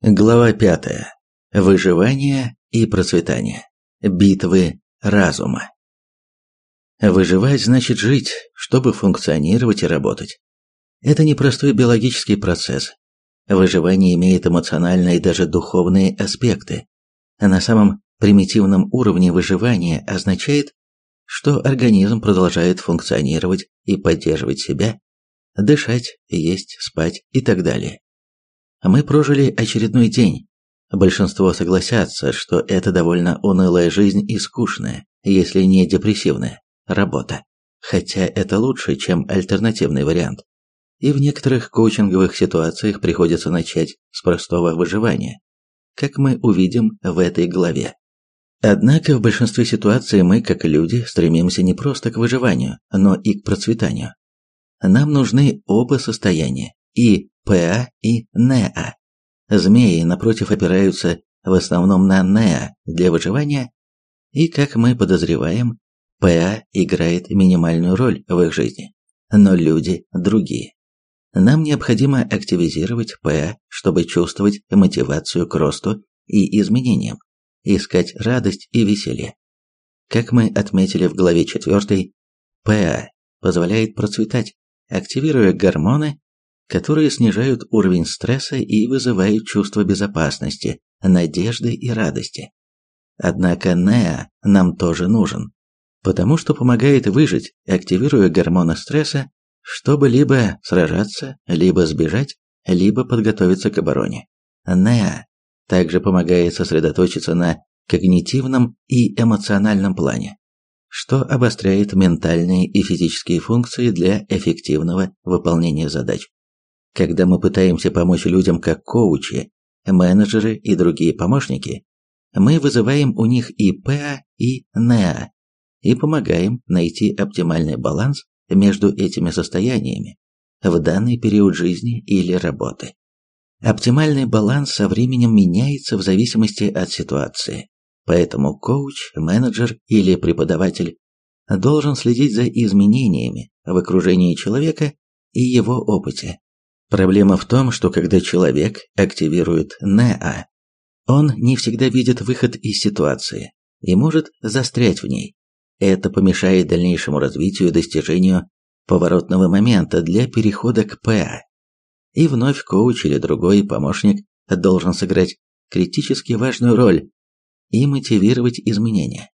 Глава 5. Выживание и процветание. Битвы разума. Выживать значит жить, чтобы функционировать и работать. Это непростой биологический процесс. Выживание имеет эмоциональные и даже духовные аспекты. На самом примитивном уровне выживания означает, что организм продолжает функционировать и поддерживать себя, дышать, есть, спать и так далее. Мы прожили очередной день. Большинство согласятся, что это довольно унылая жизнь и скучная, если не депрессивная, работа. Хотя это лучше, чем альтернативный вариант. И в некоторых коучинговых ситуациях приходится начать с простого выживания, как мы увидим в этой главе. Однако в большинстве ситуаций мы, как люди, стремимся не просто к выживанию, но и к процветанию. Нам нужны оба состояния, и ПА и НЕА. Змеи, напротив, опираются в основном на НЕА для выживания, и, как мы подозреваем, ПА играет минимальную роль в их жизни, но люди другие. Нам необходимо активизировать ПА, чтобы чувствовать мотивацию к росту и изменениям, искать радость и веселье. Как мы отметили в главе 4, ПА позволяет процветать, активируя гормоны, которые снижают уровень стресса и вызывают чувство безопасности, надежды и радости. Однако НЕА нам тоже нужен, потому что помогает выжить, активируя гормоны стресса, чтобы либо сражаться, либо сбежать, либо подготовиться к обороне. НЕА также помогает сосредоточиться на когнитивном и эмоциональном плане, что обостряет ментальные и физические функции для эффективного выполнения задач. Когда мы пытаемся помочь людям как коучи, менеджеры и другие помощники, мы вызываем у них и ПА, и НЕА и помогаем найти оптимальный баланс между этими состояниями в данный период жизни или работы. Оптимальный баланс со временем меняется в зависимости от ситуации, поэтому коуч, менеджер или преподаватель должен следить за изменениями в окружении человека и его опыте. Проблема в том, что когда человек активирует НЕА, он не всегда видит выход из ситуации и может застрять в ней. Это помешает дальнейшему развитию и достижению поворотного момента для перехода к ПА. И вновь коуч или другой помощник должен сыграть критически важную роль и мотивировать изменения.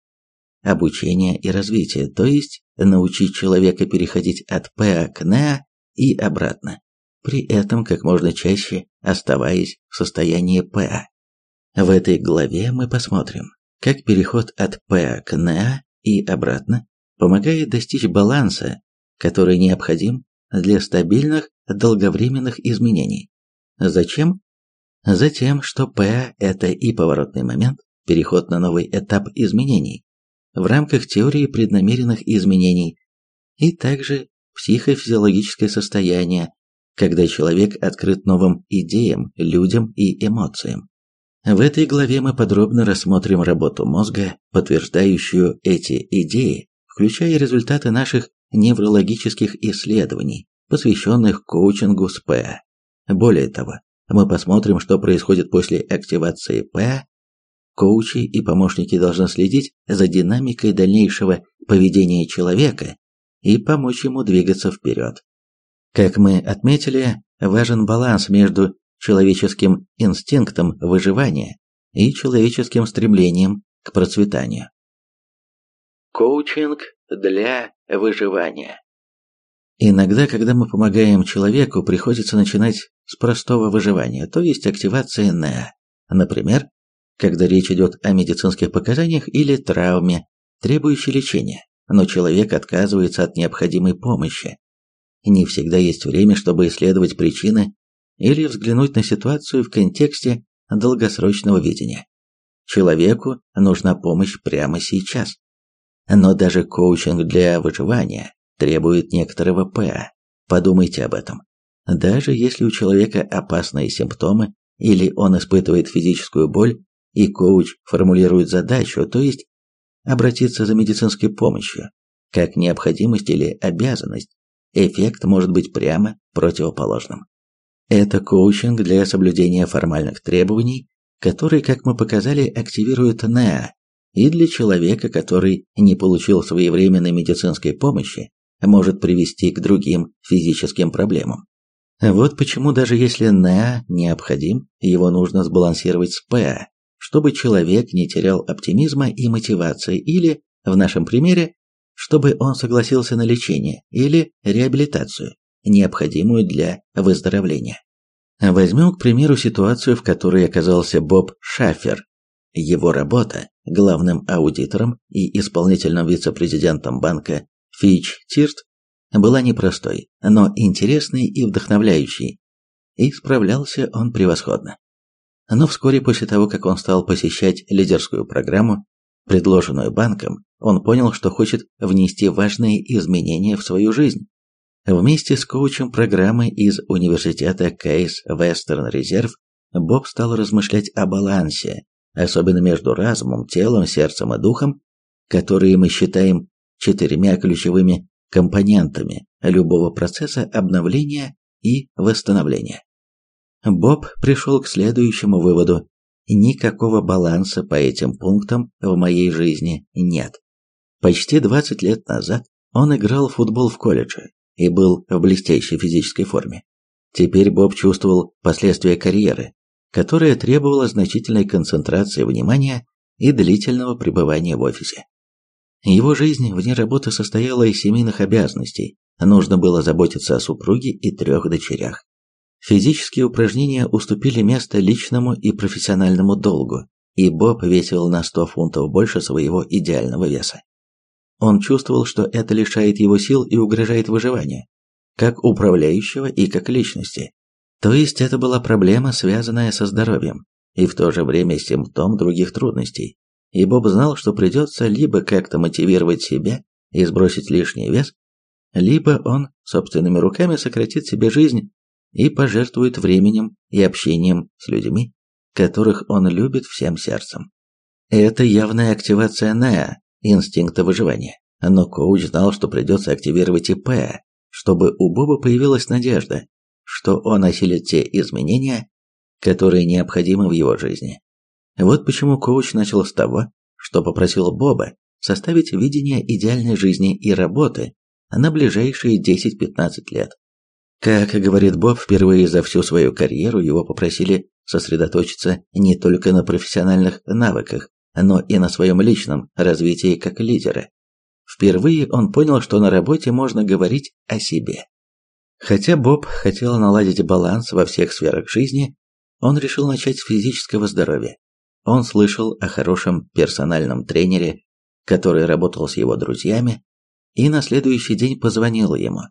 Обучение и развитие, то есть научить человека переходить от ПА к НЕА и обратно при этом как можно чаще оставаясь в состоянии ПА. В этой главе мы посмотрим, как переход от ПА к НА и обратно помогает достичь баланса, который необходим для стабильных долговременных изменений. Зачем? Затем, что ПА – это и поворотный момент, переход на новый этап изменений в рамках теории преднамеренных изменений, и также психофизиологическое состояние, когда человек открыт новым идеям, людям и эмоциям. В этой главе мы подробно рассмотрим работу мозга, подтверждающую эти идеи, включая результаты наших неврологических исследований, посвященных коучингу с ПА. Более того, мы посмотрим, что происходит после активации ПА. Коучи и помощники должны следить за динамикой дальнейшего поведения человека и помочь ему двигаться вперед. Как мы отметили, важен баланс между человеческим инстинктом выживания и человеческим стремлением к процветанию. Коучинг для выживания. Иногда, когда мы помогаем человеку, приходится начинать с простого выживания, то есть активации НЭА. Например, когда речь идет о медицинских показаниях или травме, требующей лечения, но человек отказывается от необходимой помощи. Не всегда есть время, чтобы исследовать причины или взглянуть на ситуацию в контексте долгосрочного видения. Человеку нужна помощь прямо сейчас. Но даже коучинг для выживания требует некоторого ПА. Подумайте об этом. Даже если у человека опасные симптомы или он испытывает физическую боль, и коуч формулирует задачу, то есть обратиться за медицинской помощью, как необходимость или обязанность, эффект может быть прямо противоположным. Это коучинг для соблюдения формальных требований, которые, как мы показали, активируют НЕА, и для человека, который не получил своевременной медицинской помощи, может привести к другим физическим проблемам. Вот почему даже если НЕА необходим, его нужно сбалансировать с ПА, чтобы человек не терял оптимизма и мотивации или, в нашем примере, чтобы он согласился на лечение или реабилитацию, необходимую для выздоровления. Возьмем, к примеру, ситуацию, в которой оказался Боб Шафер. Его работа главным аудитором и исполнительным вице-президентом банка Фич Тирт была непростой, но интересной и вдохновляющей, и справлялся он превосходно. Но вскоре после того, как он стал посещать лидерскую программу, предложенную банком, он понял, что хочет внести важные изменения в свою жизнь. Вместе с коучем программы из университета Кейс Вестерн Резерв Боб стал размышлять о балансе, особенно между разумом, телом, сердцем и духом, которые мы считаем четырьмя ключевыми компонентами любого процесса обновления и восстановления. Боб пришел к следующему выводу. Никакого баланса по этим пунктам в моей жизни нет. Почти 20 лет назад он играл в футбол в колледже и был в блестящей физической форме. Теперь Боб чувствовал последствия карьеры, которая требовала значительной концентрации внимания и длительного пребывания в офисе. Его жизнь вне работы состояла из семейных обязанностей, нужно было заботиться о супруге и трех дочерях. Физические упражнения уступили место личному и профессиональному долгу, и Боб весил на 100 фунтов больше своего идеального веса. Он чувствовал, что это лишает его сил и угрожает выживанию, как управляющего и как личности. То есть это была проблема, связанная со здоровьем, и в то же время симптом других трудностей. И Боб знал, что придется либо как-то мотивировать себя и сбросить лишний вес, либо он собственными руками сократит себе жизнь и пожертвует временем и общением с людьми, которых он любит всем сердцем. Это явная активация НЭА, инстинкта выживания. Но коуч знал, что придется активировать ИП, чтобы у Боба появилась надежда, что он осилит те изменения, которые необходимы в его жизни. Вот почему коуч начал с того, что попросил Боба составить видение идеальной жизни и работы на ближайшие 10-15 лет. Как говорит Боб, впервые за всю свою карьеру его попросили сосредоточиться не только на профессиональных навыках, но и на своем личном развитии как лидера. Впервые он понял, что на работе можно говорить о себе. Хотя Боб хотел наладить баланс во всех сферах жизни, он решил начать с физического здоровья. Он слышал о хорошем персональном тренере, который работал с его друзьями, и на следующий день позвонил ему.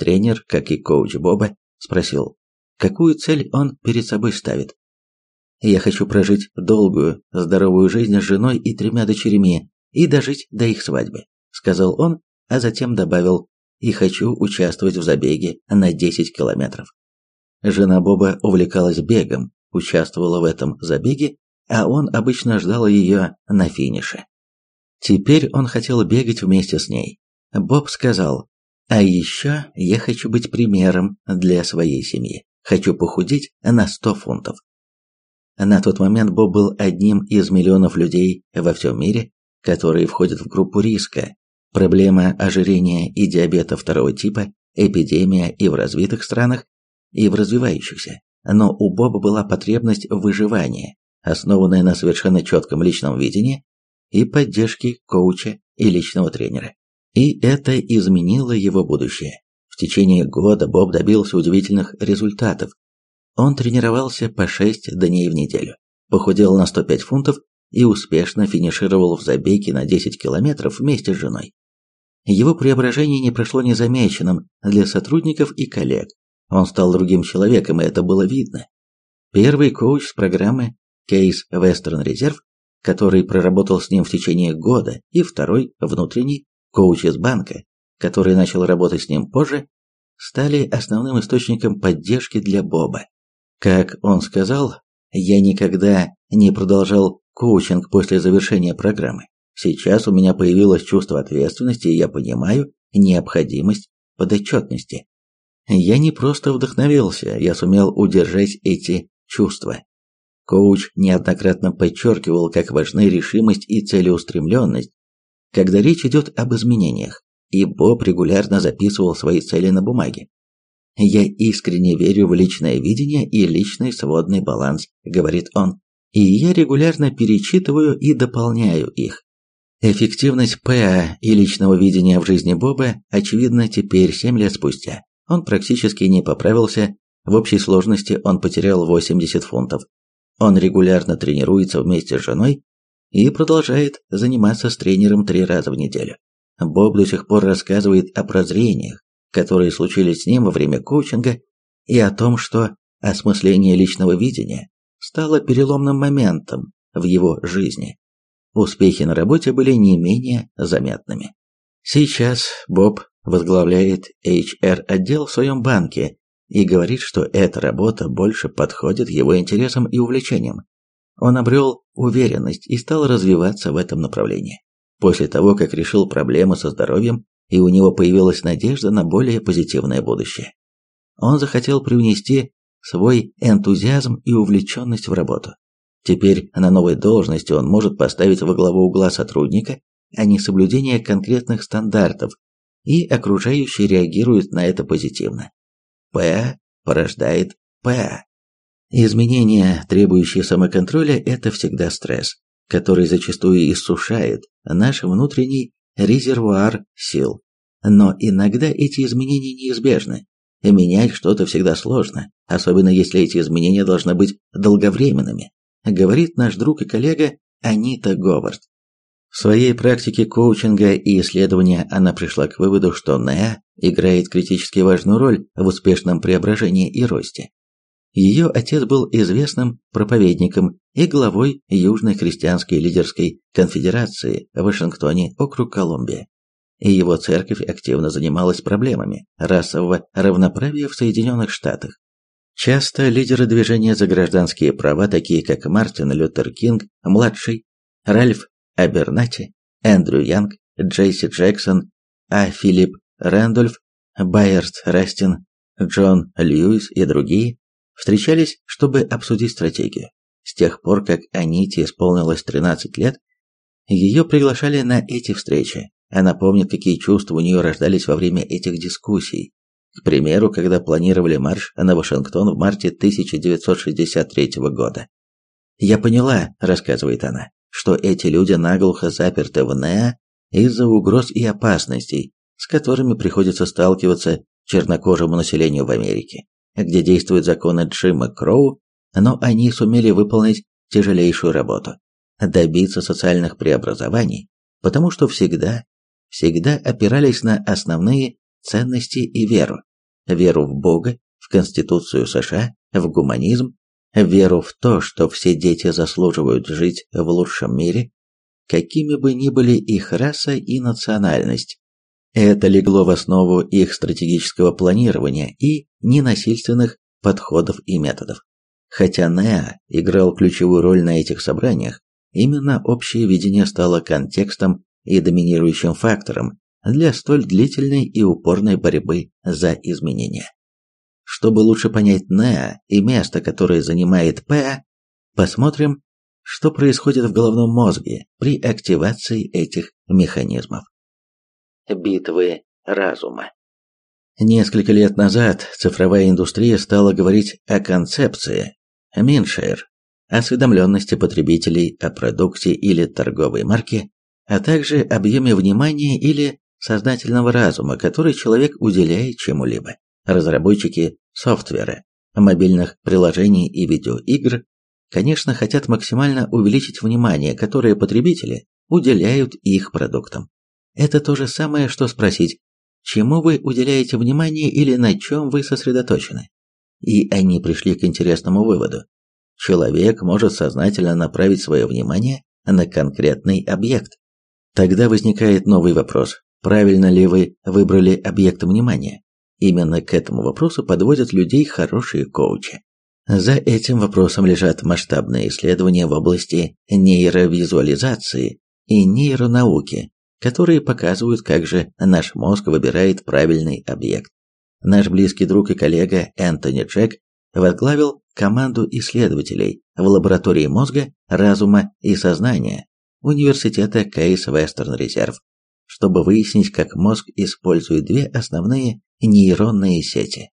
Тренер, как и коуч Боба, спросил, какую цель он перед собой ставит. «Я хочу прожить долгую, здоровую жизнь с женой и тремя дочерьми и дожить до их свадьбы», сказал он, а затем добавил и хочу участвовать в забеге на 10 километров. Жена Боба увлекалась бегом, участвовала в этом забеге, а он обычно ждал ее на финише. Теперь он хотел бегать вместе с ней. Боб сказал, «А еще я хочу быть примером для своей семьи. Хочу похудеть на 100 фунтов». На тот момент Боб был одним из миллионов людей во всем мире, которые входят в группу риска Проблема ожирения и диабета второго типа – эпидемия и в развитых странах, и в развивающихся. Но у Боба была потребность в выживании, основанная на совершенно четком личном видении и поддержке коуча и личного тренера. И это изменило его будущее. В течение года Боб добился удивительных результатов. Он тренировался по 6 дней в неделю, похудел на 105 фунтов и успешно финишировал в забеге на 10 километров вместе с женой. Его преображение не прошло незамеченным для сотрудников и коллег. Он стал другим человеком, и это было видно. Первый коуч с программы Case Western Reserve, который проработал с ним в течение года, и второй, внутренний, коуч из банка, который начал работать с ним позже, стали основным источником поддержки для Боба. Как он сказал, я никогда не продолжал коучинг после завершения программы. Сейчас у меня появилось чувство ответственности, и я понимаю необходимость подотчетности. Я не просто вдохновился, я сумел удержать эти чувства. Коуч неоднократно подчеркивал, как важны решимость и целеустремленность, когда речь идет об изменениях, и Боб регулярно записывал свои цели на бумаге. «Я искренне верю в личное видение и личный сводный баланс», — говорит он, «и я регулярно перечитываю и дополняю их. Эффективность ПА и личного видения в жизни Боба очевидна теперь 7 лет спустя. Он практически не поправился, в общей сложности он потерял 80 фунтов. Он регулярно тренируется вместе с женой и продолжает заниматься с тренером три раза в неделю. Боб до сих пор рассказывает о прозрениях, которые случились с ним во время коучинга, и о том, что осмысление личного видения стало переломным моментом в его жизни. Успехи на работе были не менее заметными. Сейчас Боб возглавляет HR-отдел в своем банке и говорит, что эта работа больше подходит его интересам и увлечениям. Он обрел уверенность и стал развиваться в этом направлении. После того, как решил проблемы со здоровьем, и у него появилась надежда на более позитивное будущее. Он захотел привнести свой энтузиазм и увлеченность в работу. Теперь на новой должности он может поставить во главу угла сотрудника, а не соблюдение конкретных стандартов, и окружающие реагируют на это позитивно. П порождает П. Изменения, требующие самоконтроля, это всегда стресс, который зачастую иссушает наш внутренний резервуар сил. Но иногда эти изменения неизбежны. Менять что-то всегда сложно, особенно если эти изменения должны быть долговременными говорит наш друг и коллега Анита Говард. В своей практике коучинга и исследования она пришла к выводу, что НЭА играет критически важную роль в успешном преображении и росте. Ее отец был известным проповедником и главой Южной христианской лидерской конфедерации в Вашингтоне, округ Колумбия. И его церковь активно занималась проблемами расового равноправия в Соединенных Штатах. Часто лидеры движения за гражданские права, такие как Мартин Лютер Кинг, младший, Ральф Абернати, Эндрю Янг, Джейси Джексон, А. Филипп Рэндольф, Байерст Растин, Джон Льюис и другие, встречались, чтобы обсудить стратегию. С тех пор, как Аните исполнилось 13 лет, ее приглашали на эти встречи. Она помнит, какие чувства у нее рождались во время этих дискуссий, к примеру, когда планировали марш на Вашингтон в марте 1963 года. «Я поняла», – рассказывает она, – «что эти люди наглухо заперты в НЭА из-за угроз и опасностей, с которыми приходится сталкиваться чернокожему населению в Америке, где действуют законы Джима Кроу, но они сумели выполнить тяжелейшую работу – добиться социальных преобразований, потому что всегда, всегда опирались на основные ценности и веру. Веру в Бога, в Конституцию США, в гуманизм, веру в то, что все дети заслуживают жить в лучшем мире, какими бы ни были их раса и национальность. Это легло в основу их стратегического планирования и ненасильственных подходов и методов. Хотя Неа играл ключевую роль на этих собраниях, именно общее видение стало контекстом и доминирующим фактором, для столь длительной и упорной борьбы за изменения. Чтобы лучше понять Неа и место, которое занимает П, посмотрим, что происходит в головном мозге при активации этих механизмов. Битвы разума. Несколько лет назад цифровая индустрия стала говорить о концепции Миншер, осведомленности потребителей о продукте или торговой марке, а также объеме внимания или сознательного разума, который человек уделяет чему-либо. Разработчики софтвера, мобильных приложений и видеоигр, конечно, хотят максимально увеличить внимание, которое потребители уделяют их продуктам. Это то же самое, что спросить, чему вы уделяете внимание или на чем вы сосредоточены. И они пришли к интересному выводу. Человек может сознательно направить свое внимание на конкретный объект. Тогда возникает новый вопрос. Правильно ли вы выбрали объект внимания? Именно к этому вопросу подводят людей хорошие коучи. За этим вопросом лежат масштабные исследования в области нейровизуализации и нейронауки, которые показывают, как же наш мозг выбирает правильный объект. Наш близкий друг и коллега Энтони Джек возглавил команду исследователей в лаборатории мозга, разума и сознания Университета Кейс Вестерн Резерв, чтобы выяснить, как мозг использует две основные нейронные сети.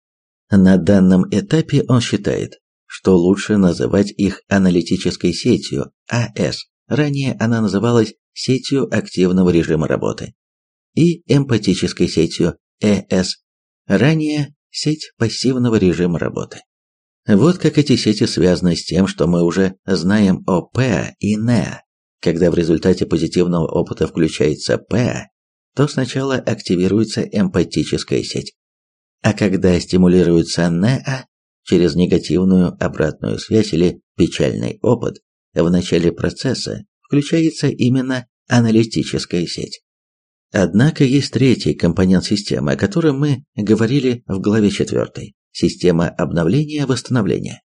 На данном этапе он считает, что лучше называть их аналитической сетью АС, ранее она называлась сетью активного режима работы, и эмпатической сетью ЭС, ранее сеть пассивного режима работы. Вот как эти сети связаны с тем, что мы уже знаем о ПА и НЕА. Когда в результате позитивного опыта включается ПА, то сначала активируется эмпатическая сеть. А когда стимулируется НЕА через негативную обратную связь или печальный опыт, в начале процесса включается именно аналитическая сеть. Однако есть третий компонент системы, о котором мы говорили в главе 4 система обновления-восстановления.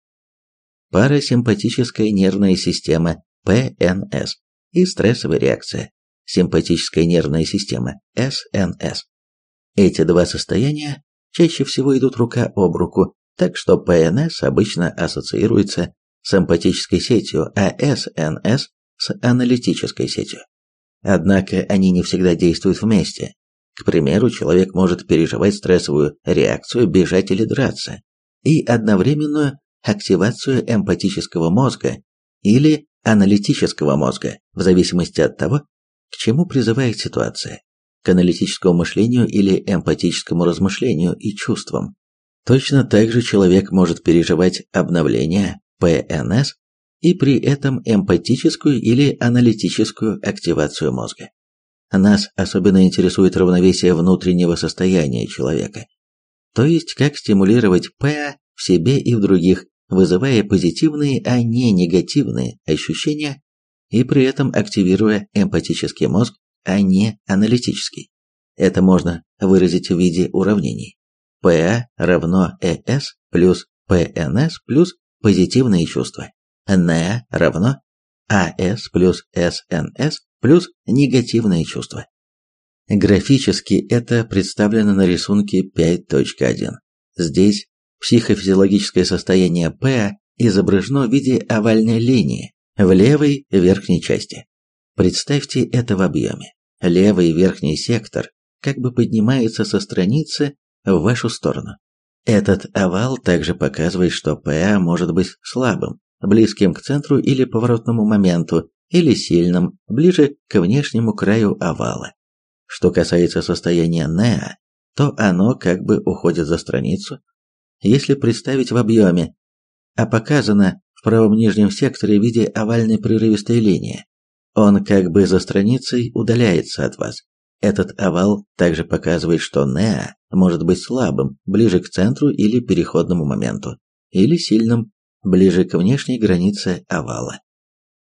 Парасимпатическая нервная система ПНС и стрессовая реакция, симпатическая нервная система СНС. Эти два состояния чаще всего идут рука об руку, так что ПНС обычно ассоциируется с эмпатической сетью, а СНС с аналитической сетью. Однако они не всегда действуют вместе. К примеру, человек может переживать стрессовую реакцию, бежать или драться, и одновременную активацию эмпатического мозга или аналитического мозга, в зависимости от того, к чему призывает ситуация, к аналитическому мышлению или эмпатическому размышлению и чувствам. Точно так же человек может переживать обновление ПНС и при этом эмпатическую или аналитическую активацию мозга. Нас особенно интересует равновесие внутреннего состояния человека, то есть как стимулировать ПА в себе и в других, вызывая позитивные, а не негативные ощущения и при этом активируя эмпатический мозг, а не аналитический. Это можно выразить в виде уравнений. ПА равно ЭС плюс ПНС плюс позитивные чувства. НЭ равно АС плюс СНС плюс негативные чувства. Графически это представлено на рисунке 5.1. Здесь психофизиологическое состояние П изображено в виде овальной линии в левой верхней части. Представьте это в объеме. Левый верхний сектор как бы поднимается со страницы в вашу сторону. Этот овал также показывает, что ПА может быть слабым, близким к центру или поворотному моменту, или сильным, ближе к внешнему краю овала. Что касается состояния Неа, то оно как бы уходит за страницу, если представить в объеме, а показано в правом нижнем секторе в виде овальной прерывистой линии. Он как бы за страницей удаляется от вас. Этот овал также показывает, что Неа может быть слабым, ближе к центру или переходному моменту, или сильным, ближе к внешней границе овала.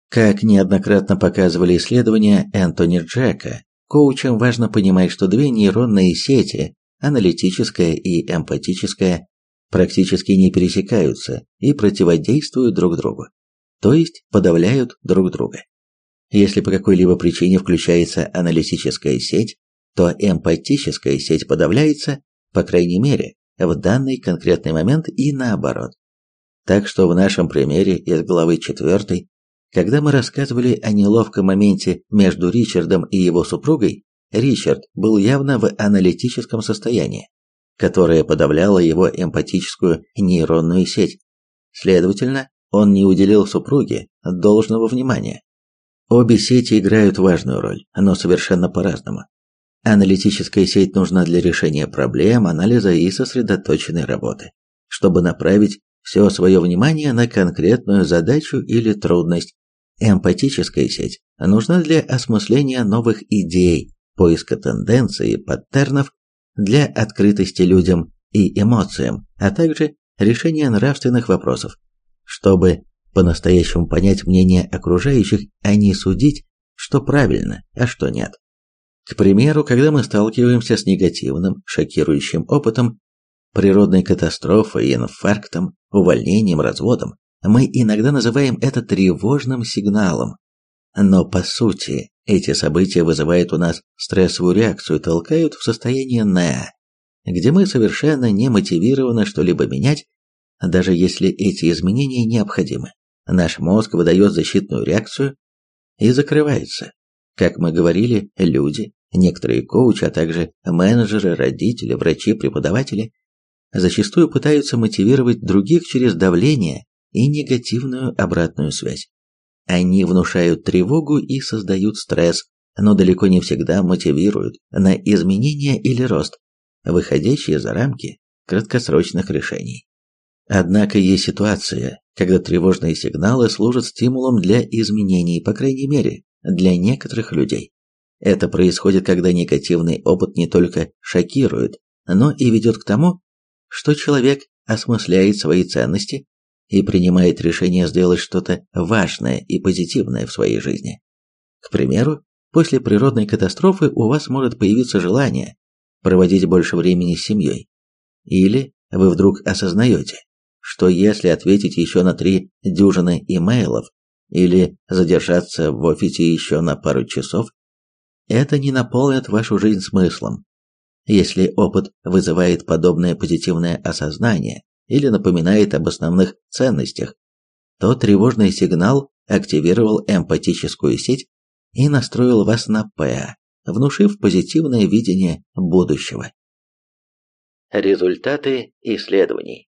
Как неоднократно показывали исследования Энтони Джека, коучам важно понимать, что две нейронные сети, аналитическая и эмпатическая, практически не пересекаются и противодействуют друг другу, то есть подавляют друг друга. Если по какой-либо причине включается аналитическая сеть, то эмпатическая сеть подавляется, по крайней мере, в данный конкретный момент и наоборот. Так что в нашем примере из главы 4 когда мы рассказывали о неловком моменте между Ричардом и его супругой, Ричард был явно в аналитическом состоянии, которое подавляло его эмпатическую нейронную сеть. Следовательно, он не уделил супруге должного внимания. Обе сети играют важную роль, но совершенно по-разному. Аналитическая сеть нужна для решения проблем, анализа и сосредоточенной работы, чтобы направить все свое внимание на конкретную задачу или трудность. Эмпатическая сеть нужна для осмысления новых идей, поиска тенденций и паттернов, для открытости людям и эмоциям, а также решения нравственных вопросов, чтобы по-настоящему понять мнение окружающих, а не судить, что правильно, а что нет. К примеру, когда мы сталкиваемся с негативным, шокирующим опытом, природной катастрофой, инфарктом, увольнением, разводом, мы иногда называем это тревожным сигналом. Но по сути, эти события вызывают у нас стрессовую реакцию, толкают в состояние «на». где мы совершенно не мотивированы что-либо менять, даже если эти изменения необходимы. Наш мозг выдает защитную реакцию и закрывается. Как мы говорили, люди, некоторые коучи, а также менеджеры, родители, врачи, преподаватели зачастую пытаются мотивировать других через давление и негативную обратную связь. Они внушают тревогу и создают стресс, но далеко не всегда мотивируют на изменения или рост, выходящие за рамки краткосрочных решений. Однако есть ситуация, когда тревожные сигналы служат стимулом для изменений, по крайней мере, для некоторых людей. Это происходит, когда негативный опыт не только шокирует, но и ведет к тому, что человек осмысляет свои ценности и принимает решение сделать что-то важное и позитивное в своей жизни. К примеру, после природной катастрофы у вас может появиться желание проводить больше времени с семьей. Или вы вдруг осознаете, что если ответить еще на три дюжины имейлов или задержаться в офисе еще на пару часов, это не наполнит вашу жизнь смыслом. Если опыт вызывает подобное позитивное осознание, или напоминает об основных ценностях, то тревожный сигнал активировал эмпатическую сеть и настроил вас на ПА, внушив позитивное видение будущего. Результаты исследований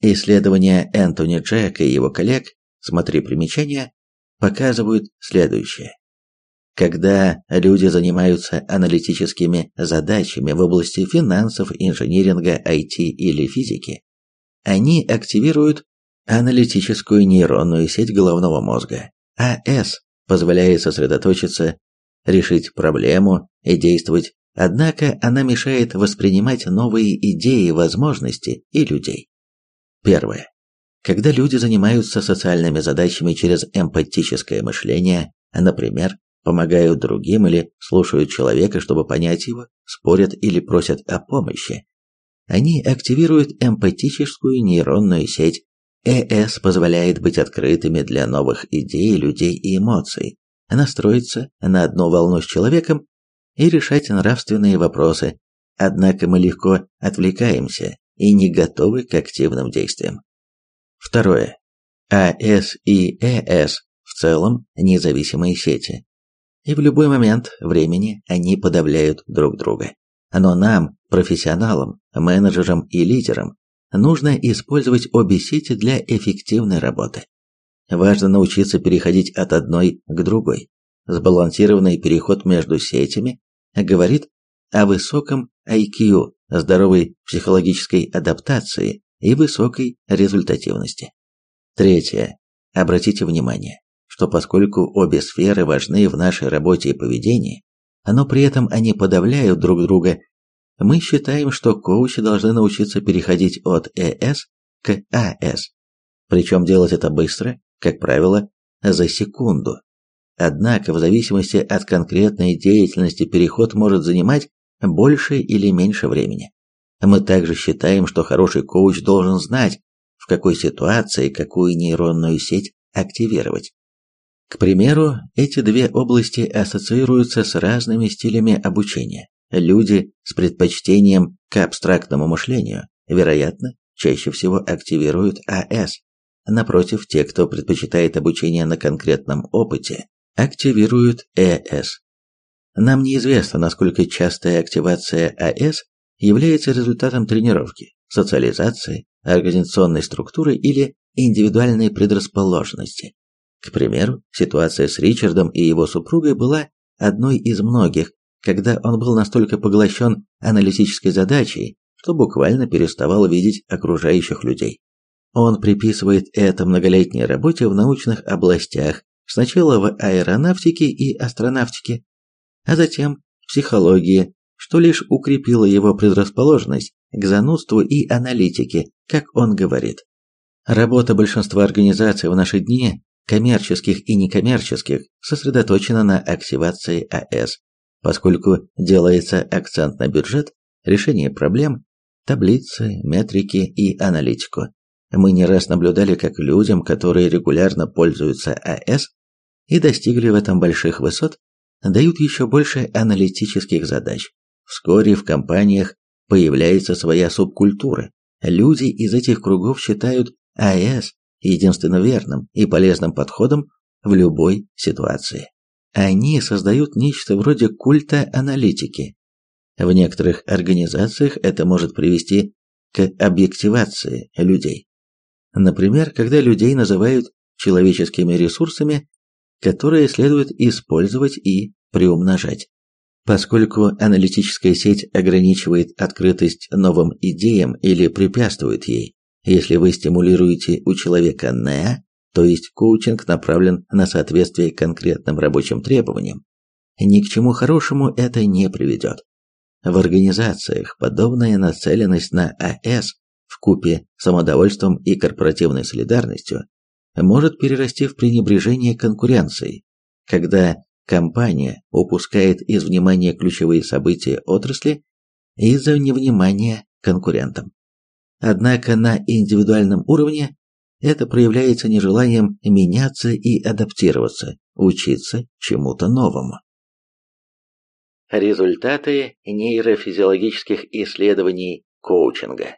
Исследования Энтони Джека и его коллег, смотри примечания, показывают следующее. Когда люди занимаются аналитическими задачами в области финансов, инжиниринга, IT или физики, они активируют аналитическую нейронную сеть головного мозга. АС позволяет сосредоточиться, решить проблему и действовать, однако она мешает воспринимать новые идеи, возможности и людей. Первое. Когда люди занимаются социальными задачами через эмпатическое мышление, например, помогают другим или слушают человека, чтобы понять его, спорят или просят о помощи, они активируют эмпатическую нейронную сеть. ЭС позволяет быть открытыми для новых идей, людей и эмоций, настроиться на одну волну с человеком и решать нравственные вопросы. Однако мы легко отвлекаемся и не готовы к активным действиям. Второе. АС и ЭС в целом независимые сети. И в любой момент времени они подавляют друг друга. Но нам, профессионалам, менеджерам и лидерам, нужно использовать обе сети для эффективной работы. Важно научиться переходить от одной к другой. Сбалансированный переход между сетями говорит о высоком IQ, здоровой психологической адаптации и высокой результативности. Третье. Обратите внимание, что поскольку обе сферы важны в нашей работе и поведении, но при этом они подавляют друг друга. Мы считаем, что коучи должны научиться переходить от ЭС к АС. Причем делать это быстро, как правило, за секунду. Однако, в зависимости от конкретной деятельности, переход может занимать больше или меньше времени. Мы также считаем, что хороший коуч должен знать, в какой ситуации какую нейронную сеть активировать. К примеру, эти две области ассоциируются с разными стилями обучения. Люди с предпочтением к абстрактному мышлению, вероятно, чаще всего активируют АС. Напротив, те, кто предпочитает обучение на конкретном опыте, активируют ЭС. Нам неизвестно, насколько частая активация АС является результатом тренировки, социализации, организационной структуры или индивидуальной предрасположенности. К примеру, ситуация с Ричардом и его супругой была одной из многих, когда он был настолько поглощен аналитической задачей, что буквально переставал видеть окружающих людей. Он приписывает это многолетней работе в научных областях, сначала в аэронавтике и астронавтике, а затем в психологии, что лишь укрепило его предрасположенность к занудству и аналитике, как он говорит. Работа большинства организаций в наши дни коммерческих и некоммерческих сосредоточена на активации АС, поскольку делается акцент на бюджет, решение проблем, таблицы, метрики и аналитику. Мы не раз наблюдали, как людям, которые регулярно пользуются АС и достигли в этом больших высот, дают еще больше аналитических задач. Вскоре в компаниях появляется своя субкультура. Люди из этих кругов считают АЭС единственно верным и полезным подходом в любой ситуации. Они создают нечто вроде культа аналитики. В некоторых организациях это может привести к объективации людей. Например, когда людей называют человеческими ресурсами, которые следует использовать и приумножать. Поскольку аналитическая сеть ограничивает открытость новым идеям или препятствует ей, если вы стимулируете у человека «не», то есть коучинг направлен на соответствие конкретным рабочим требованиям, ни к чему хорошему это не приведет. В организациях подобная нацеленность на АС в купе самодовольством и корпоративной солидарностью может перерасти в пренебрежение конкуренцией, когда компания упускает из внимания ключевые события отрасли из-за невнимания конкурентам. Однако на индивидуальном уровне это проявляется нежеланием меняться и адаптироваться, учиться чему-то новому. Результаты нейрофизиологических исследований коучинга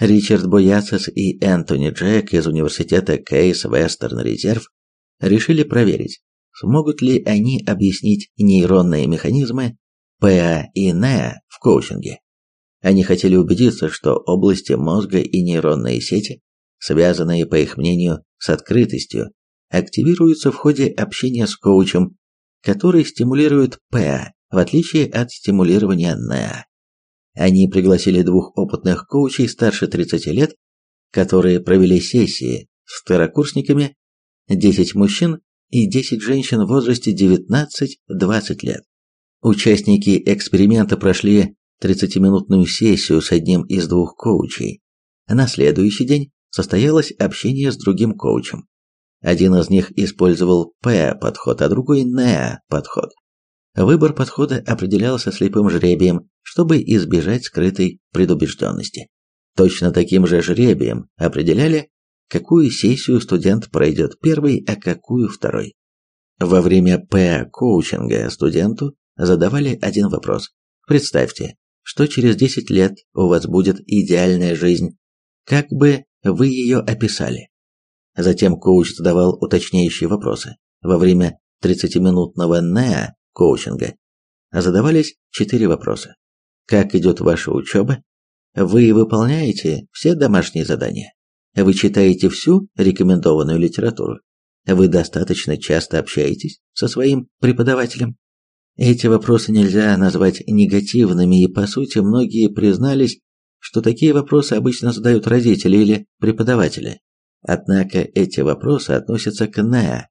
Ричард Бояцис и Энтони Джек из университета Кейс Вестерн Резерв решили проверить, смогут ли они объяснить нейронные механизмы ПА и НЕА в коучинге. Они хотели убедиться, что области мозга и нейронные сети, связанные, по их мнению, с открытостью, активируются в ходе общения с коучем, который стимулирует ПА, в отличие от стимулирования НЕА. Они пригласили двух опытных коучей старше 30 лет, которые провели сессии с второкурсниками, 10 мужчин и 10 женщин в возрасте 19-20 лет. Участники эксперимента прошли 30-минутную сессию с одним из двух коучей. На следующий день состоялось общение с другим коучем. Один из них использовал П-подход, а другой Н-подход. Выбор подхода определялся слепым жребием, чтобы избежать скрытой предубежденности. Точно таким же жребием определяли, какую сессию студент пройдет первый, а какую второй. Во время П-коучинга студенту задавали один вопрос. Представьте, что через 10 лет у вас будет идеальная жизнь. Как бы вы ее описали? Затем коуч задавал уточняющие вопросы. Во время 30-минутного НЭА коучинга задавались четыре вопроса. Как идет ваша учеба? Вы выполняете все домашние задания? Вы читаете всю рекомендованную литературу? Вы достаточно часто общаетесь со своим преподавателем? Эти вопросы нельзя назвать негативными, и по сути многие признались, что такие вопросы обычно задают родители или преподаватели. Однако эти вопросы относятся к НЭА,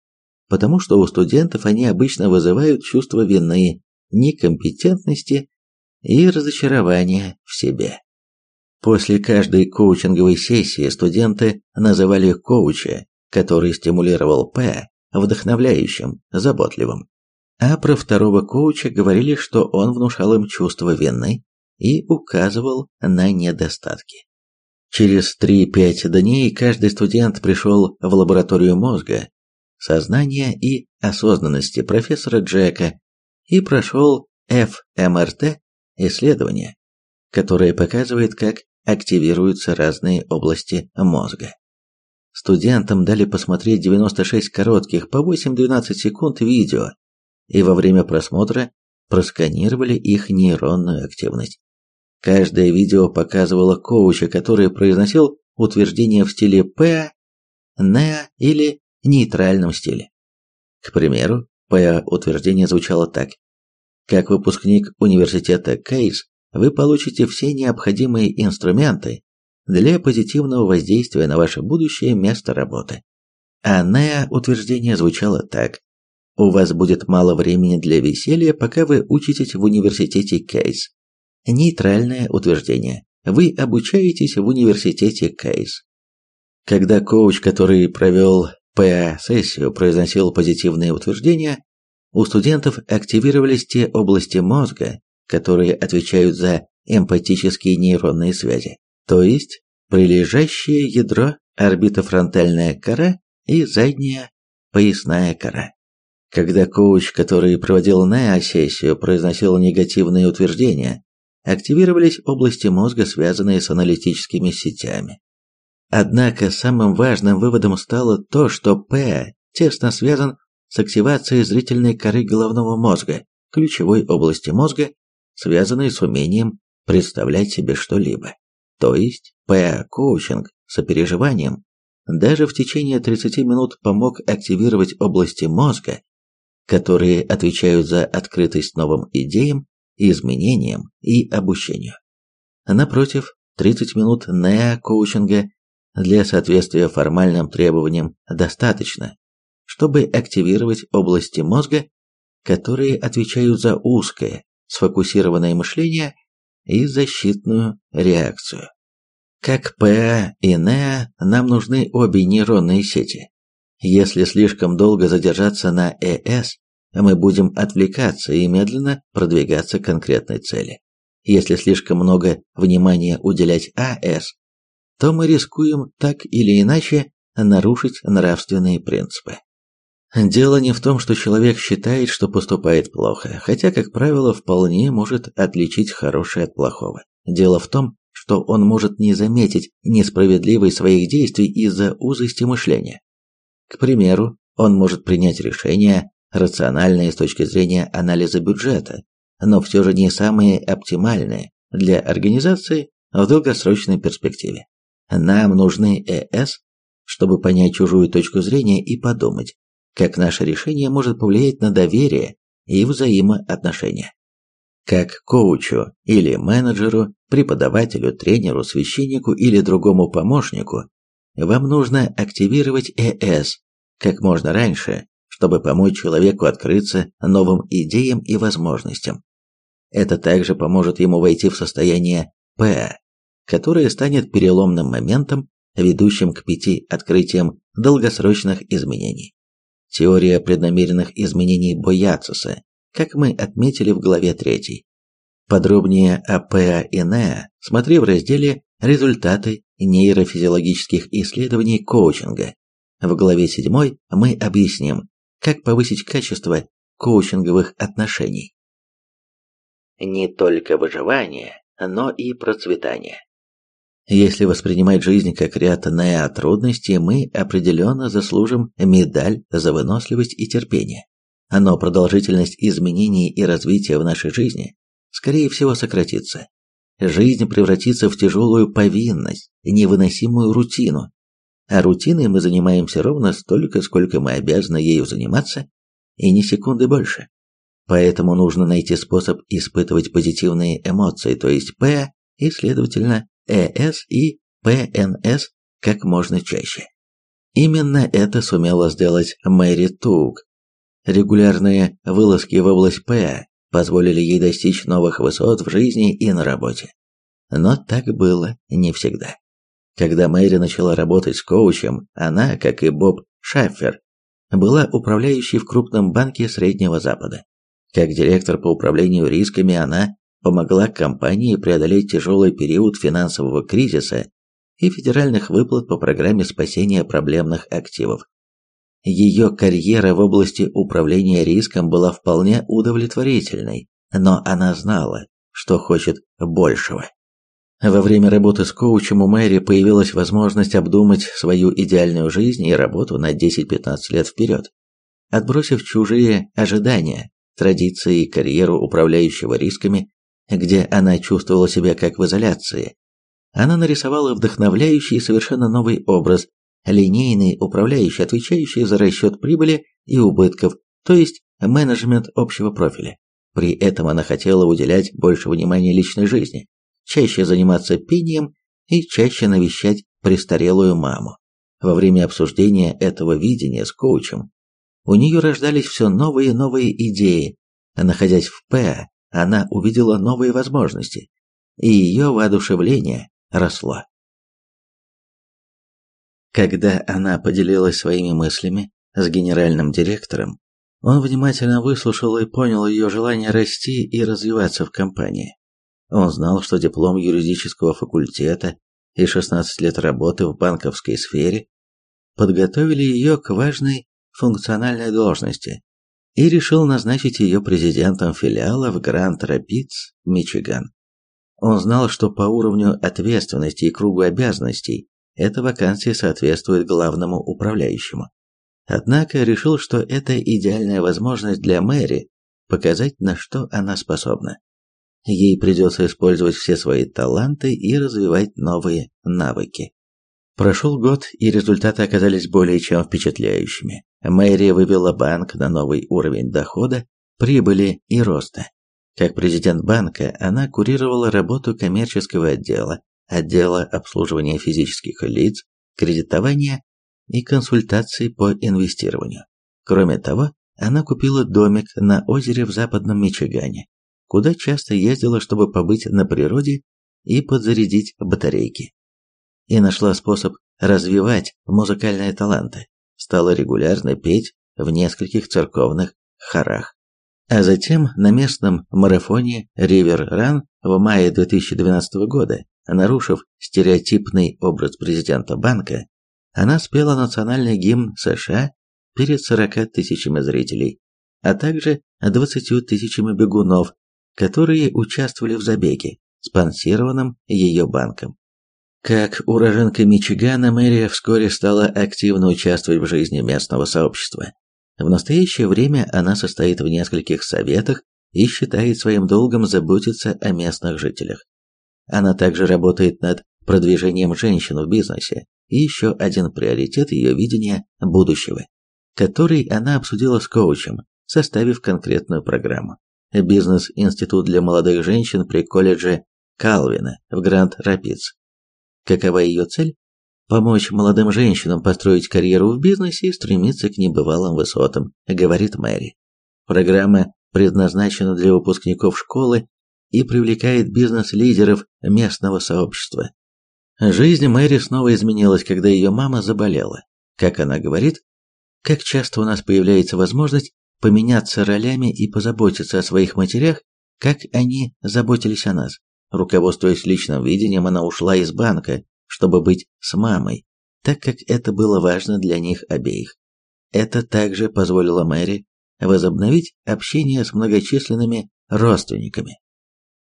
потому что у студентов они обычно вызывают чувство вины, некомпетентности и разочарования в себе. После каждой коучинговой сессии студенты называли коуча, который стимулировал П, вдохновляющим, заботливым. А про второго коуча говорили, что он внушал им чувство вины и указывал на недостатки. Через 3-5 дней каждый студент пришел в лабораторию мозга, сознания и осознанности профессора Джека и прошел ФМРТ исследование, которое показывает, как активируются разные области мозга. Студентам дали посмотреть 96 коротких по 8-12 секунд видео и во время просмотра просканировали их нейронную активность. Каждое видео показывало коуча, который произносил утверждения в стиле П, Н или нейтральном стиле. К примеру, П утверждение звучало так. Как выпускник университета Кейс, вы получите все необходимые инструменты для позитивного воздействия на ваше будущее место работы. А Неа утверждение звучало так. У вас будет мало времени для веселья, пока вы учитесь в университете Кейс. Нейтральное утверждение. Вы обучаетесь в университете Кейс. Когда коуч, который провел ПА-сессию, произносил позитивные утверждения, у студентов активировались те области мозга, которые отвечают за эмпатические нейронные связи, то есть прилежащее ядро, орбитофронтальная кора и задняя поясная кора. Когда коуч, который проводил НЭА-сессию, произносил негативные утверждения, активировались области мозга, связанные с аналитическими сетями. Однако самым важным выводом стало то, что П тесно связан с активацией зрительной коры головного мозга, ключевой области мозга, связанной с умением представлять себе что-либо. То есть П-коучинг сопереживанием даже в течение 30 минут помог активировать области мозга, которые отвечают за открытость новым идеям, изменениям и обучению. Напротив, 30 минут нео-коучинга для соответствия формальным требованиям достаточно, чтобы активировать области мозга, которые отвечают за узкое, сфокусированное мышление и защитную реакцию. Как ПА и НЕА нам нужны обе нейронные сети. Если слишком долго задержаться на ЭС, мы будем отвлекаться и медленно продвигаться к конкретной цели. Если слишком много внимания уделять АС, то мы рискуем так или иначе нарушить нравственные принципы. Дело не в том, что человек считает, что поступает плохо, хотя, как правило, вполне может отличить хорошее от плохого. Дело в том, что он может не заметить несправедливость своих действий из-за узости мышления. К примеру, он может принять решение, рациональное с точки зрения анализа бюджета, но все же не самое оптимальное для организации в долгосрочной перспективе. Нам нужны ЭС, чтобы понять чужую точку зрения и подумать, как наше решение может повлиять на доверие и взаимоотношения. Как коучу или менеджеру, преподавателю, тренеру, священнику или другому помощнику, вам нужно активировать ЭС как можно раньше, чтобы помочь человеку открыться новым идеям и возможностям. Это также поможет ему войти в состояние П, которое станет переломным моментом, ведущим к пяти открытиям долгосрочных изменений. Теория преднамеренных изменений Бояциса, как мы отметили в главе 3. Подробнее о ПА и НЕА смотри в разделе «Результаты нейрофизиологических исследований коучинга». В главе 7 мы объясним, как повысить качество коучинговых отношений. Не только выживание, но и процветание. Если воспринимать жизнь как ряд неотрудностей, мы определенно заслужим медаль за выносливость и терпение. Но продолжительность изменений и развития в нашей жизни, скорее всего, сократится. Жизнь превратится в тяжелую повинность, невыносимую рутину. А рутиной мы занимаемся ровно столько, сколько мы обязаны ею заниматься, и ни секунды больше. Поэтому нужно найти способ испытывать позитивные эмоции, то есть П, и, следовательно, ЭС и ПНС как можно чаще. Именно это сумела сделать Мэри Туг. Регулярные вылазки в область П позволили ей достичь новых высот в жизни и на работе. Но так было не всегда. Когда Мэри начала работать с коучем, она, как и Боб Шаффер, была управляющей в крупном банке Среднего Запада. Как директор по управлению рисками она помогла компании преодолеть тяжелый период финансового кризиса и федеральных выплат по программе спасения проблемных активов. Ее карьера в области управления риском была вполне удовлетворительной, но она знала, что хочет большего. Во время работы с коучем у Мэри появилась возможность обдумать свою идеальную жизнь и работу на 10-15 лет вперед. Отбросив чужие ожидания, традиции и карьеру управляющего рисками, где она чувствовала себя как в изоляции. Она нарисовала вдохновляющий совершенно новый образ, линейный управляющий, отвечающий за расчет прибыли и убытков, то есть менеджмент общего профиля. При этом она хотела уделять больше внимания личной жизни, чаще заниматься пением и чаще навещать престарелую маму. Во время обсуждения этого видения с коучем у нее рождались все новые и новые идеи, находясь в П, она увидела новые возможности, и ее воодушевление росло. Когда она поделилась своими мыслями с генеральным директором, он внимательно выслушал и понял ее желание расти и развиваться в компании. Он знал, что диплом юридического факультета и 16 лет работы в банковской сфере подготовили ее к важной функциональной должности, и решил назначить ее президентом филиала в Гранд-Рапидс, Мичиган. Он знал, что по уровню ответственности и кругу обязанностей эта вакансия соответствует главному управляющему. Однако решил, что это идеальная возможность для Мэри показать, на что она способна. Ей придется использовать все свои таланты и развивать новые навыки. Прошел год, и результаты оказались более чем впечатляющими. Мэрия вывела банк на новый уровень дохода, прибыли и роста. Как президент банка, она курировала работу коммерческого отдела, отдела обслуживания физических лиц, кредитования и консультаций по инвестированию. Кроме того, она купила домик на озере в западном Мичигане, куда часто ездила, чтобы побыть на природе и подзарядить батарейки. И нашла способ развивать музыкальные таланты, стала регулярно петь в нескольких церковных хорах. А затем на местном марафоне River Run в мае 2012 года, нарушив стереотипный образ президента банка, она спела национальный гимн США перед 40 тысячами зрителей, а также 20 тысячами бегунов, которые участвовали в забеге, спонсированном ее банком. Как уроженка Мичигана, Мэрия вскоре стала активно участвовать в жизни местного сообщества. В настоящее время она состоит в нескольких советах и считает своим долгом заботиться о местных жителях. Она также работает над продвижением женщин в бизнесе и еще один приоритет ее видения будущего, который она обсудила с коучем, составив конкретную программу. Бизнес-институт для молодых женщин при колледже Калвина в Гранд-Рапидс. Какова ее цель? Помочь молодым женщинам построить карьеру в бизнесе и стремиться к небывалым высотам, говорит Мэри. Программа предназначена для выпускников школы и привлекает бизнес-лидеров местного сообщества. Жизнь Мэри снова изменилась, когда ее мама заболела. Как она говорит, как часто у нас появляется возможность поменяться ролями и позаботиться о своих матерях, как они заботились о нас. Руководствуясь личным видением, она ушла из банка, чтобы быть с мамой, так как это было важно для них обеих. Это также позволило Мэри возобновить общение с многочисленными родственниками.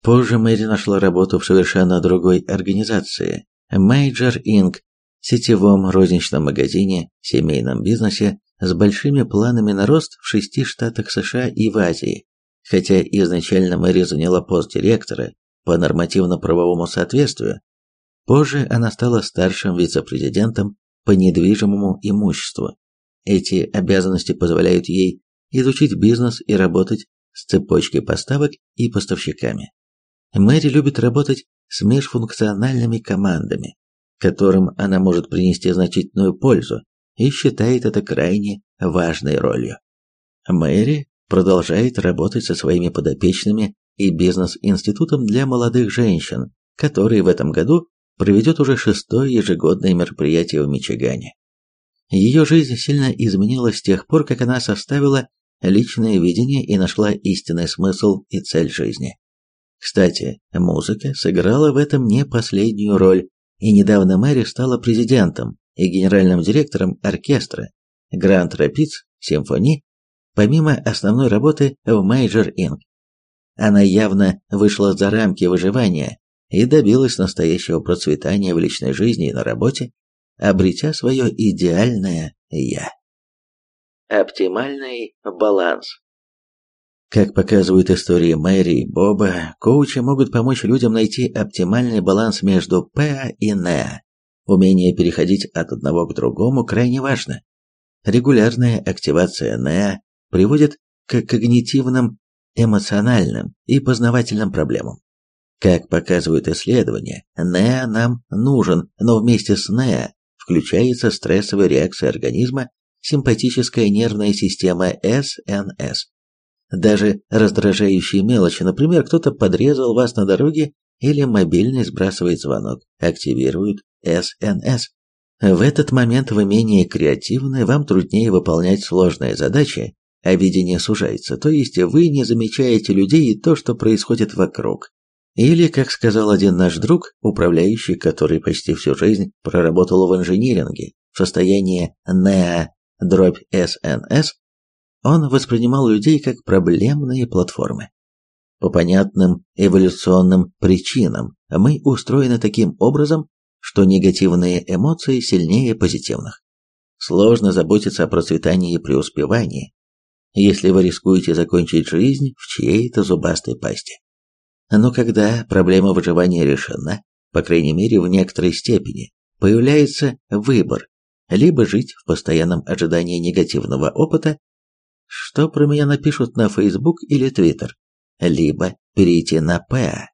Позже Мэри нашла работу в совершенно другой организации Major Inc., сетевом розничном магазине, семейном бизнесе с большими планами на рост в шести штатах США и в Азии. Хотя изначально Мэри заняла пост директора по нормативно-правовому соответствию, Позже она стала старшим вице-президентом по недвижимому имуществу. Эти обязанности позволяют ей изучить бизнес и работать с цепочкой поставок и поставщиками. Мэри любит работать с межфункциональными командами, которым она может принести значительную пользу, и считает это крайне важной ролью. Мэри продолжает работать со своими подопечными и бизнес-институтом для молодых женщин, который в этом году проведет уже шестое ежегодное мероприятие в Мичигане. Ее жизнь сильно изменилась с тех пор, как она составила личное видение и нашла истинный смысл и цель жизни. Кстати, музыка сыграла в этом не последнюю роль, и недавно Мэри стала президентом и генеральным директором оркестра Гранд Рапидс Симфони, помимо основной работы в Major Inc. Она явно вышла за рамки выживания и добилась настоящего процветания в личной жизни и на работе, обретя свое идеальное «я». Оптимальный баланс Как показывают истории Мэри и Боба, коучи могут помочь людям найти оптимальный баланс между П и Н. Умение переходить от одного к другому крайне важно. Регулярная активация НЭА приводит к когнитивным, эмоциональным и познавательным проблемам. Как показывают исследования, НЕА нам нужен, но вместе с НЕА включается стрессовая реакция организма, симпатическая нервная система СНС. Даже раздражающие мелочи, например, кто-то подрезал вас на дороге или мобильный сбрасывает звонок, активируют СНС. В этот момент вы менее креативны, вам труднее выполнять сложные задачи, а видение сужается, то есть вы не замечаете людей и то, что происходит вокруг. Или, как сказал один наш друг, управляющий, который почти всю жизнь проработал в инжиниринге, в состоянии НЕА дробь СНС, он воспринимал людей как проблемные платформы. По понятным эволюционным причинам мы устроены таким образом, что негативные эмоции сильнее позитивных. Сложно заботиться о процветании и преуспевании, если вы рискуете закончить жизнь в чьей-то зубастой пасти. Но когда проблема выживания решена, по крайней мере в некоторой степени, появляется выбор либо жить в постоянном ожидании негативного опыта, что про меня напишут на Facebook или Twitter, либо перейти на ПА.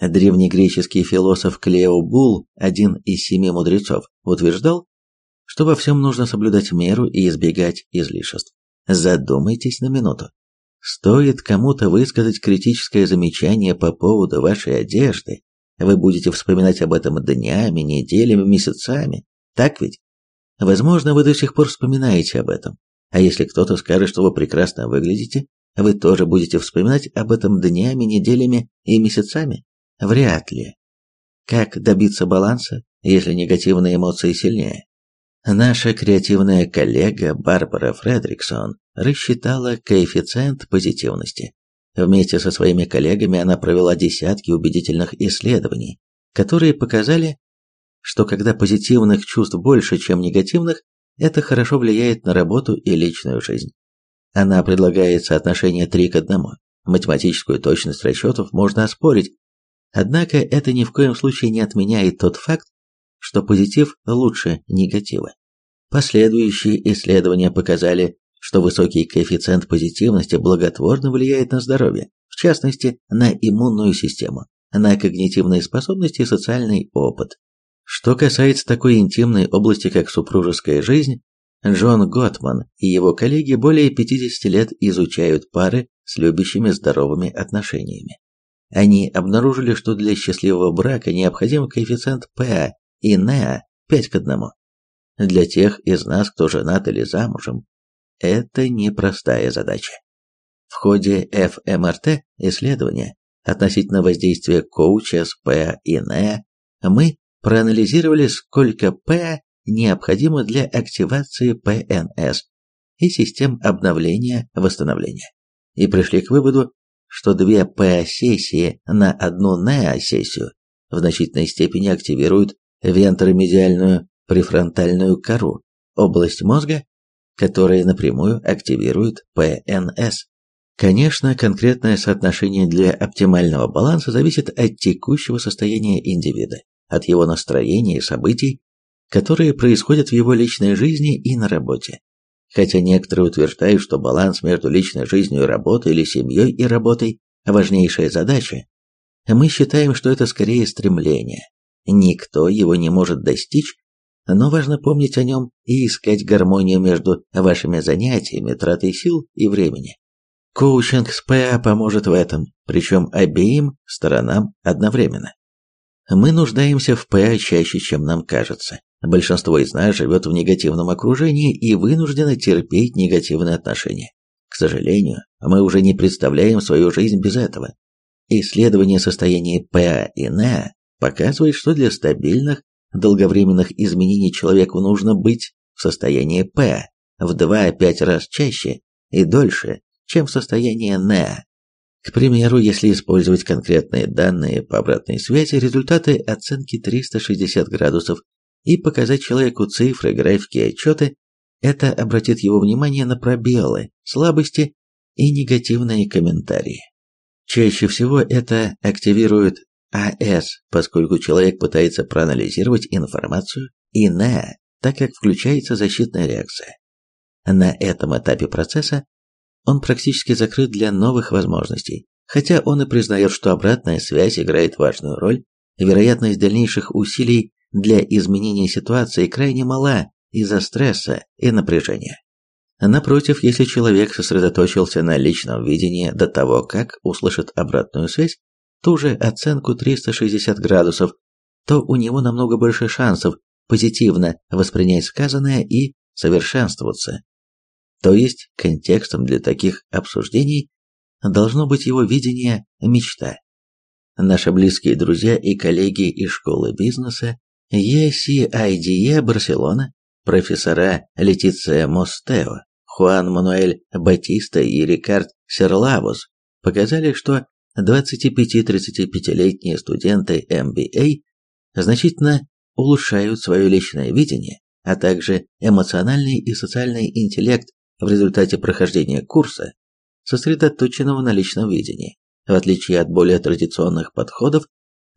Древнегреческий философ Клео Бул, один из семи мудрецов, утверждал, что во всем нужно соблюдать меру и избегать излишеств. Задумайтесь на минуту. Стоит кому-то высказать критическое замечание по поводу вашей одежды, вы будете вспоминать об этом днями, неделями, месяцами. Так ведь? Возможно, вы до сих пор вспоминаете об этом. А если кто-то скажет, что вы прекрасно выглядите, вы тоже будете вспоминать об этом днями, неделями и месяцами? Вряд ли. Как добиться баланса, если негативные эмоции сильнее? Наша креативная коллега Барбара Фредриксон рассчитала коэффициент позитивности. Вместе со своими коллегами она провела десятки убедительных исследований, которые показали, что когда позитивных чувств больше, чем негативных, это хорошо влияет на работу и личную жизнь. Она предлагает соотношение 3 к 1. Математическую точность расчетов можно оспорить, однако это ни в коем случае не отменяет тот факт, что позитив лучше негатива. Последующие исследования показали, что высокий коэффициент позитивности благотворно влияет на здоровье, в частности, на иммунную систему, на когнитивные способности и социальный опыт. Что касается такой интимной области, как супружеская жизнь, Джон Готман и его коллеги более 50 лет изучают пары с любящими здоровыми отношениями. Они обнаружили, что для счастливого брака необходим коэффициент ПА и НЕА 5 к 1. Для тех из нас, кто женат или замужем, это непростая задача. В ходе ФМРТ исследования относительно воздействия коуча с П и Н мы проанализировали, сколько П необходимо для активации ПНС и систем обновления-восстановления, и пришли к выводу, что две П-сессии на одну НЕА-сессию в значительной степени активируют вентромедиальную префронтальную кору, область мозга, которая напрямую активирует ПНС. Конечно, конкретное соотношение для оптимального баланса зависит от текущего состояния индивида, от его настроения и событий, которые происходят в его личной жизни и на работе. Хотя некоторые утверждают, что баланс между личной жизнью и работой или семьей и работой – важнейшая задача, мы считаем, что это скорее стремление. Никто его не может достичь, но важно помнить о нем и искать гармонию между вашими занятиями, тратой сил и времени. Коучинг с ПА поможет в этом, причем обеим сторонам одновременно. Мы нуждаемся в ПА чаще, чем нам кажется. Большинство из нас живет в негативном окружении и вынуждено терпеть негативные отношения. К сожалению, мы уже не представляем свою жизнь без этого. Исследование состояния ПА и НА показывает, что для стабильных долговременных изменений человеку нужно быть в состоянии П в 2-5 раз чаще и дольше, чем в состоянии Н. К примеру, если использовать конкретные данные по обратной связи, результаты оценки 360 градусов и показать человеку цифры, графики и отчеты, это обратит его внимание на пробелы, слабости и негативные комментарии. Чаще всего это активирует АС, поскольку человек пытается проанализировать информацию, и НА, так как включается защитная реакция. На этом этапе процесса он практически закрыт для новых возможностей, хотя он и признает, что обратная связь играет важную роль, вероятность дальнейших усилий для изменения ситуации крайне мала из-за стресса и напряжения. Напротив, если человек сосредоточился на личном видении до того, как услышит обратную связь, ту же оценку 360 градусов, то у него намного больше шансов позитивно воспринять сказанное и совершенствоваться. То есть контекстом для таких обсуждений должно быть его видение мечта. Наши близкие друзья и коллеги из школы бизнеса ECIDE Барселона, профессора Летиция Мостео, Хуан Мануэль Батиста и Рикард Серлавус показали, что 25-35-летние студенты MBA значительно улучшают свое личное видение, а также эмоциональный и социальный интеллект в результате прохождения курса, сосредоточенного на личном видении, в отличие от более традиционных подходов,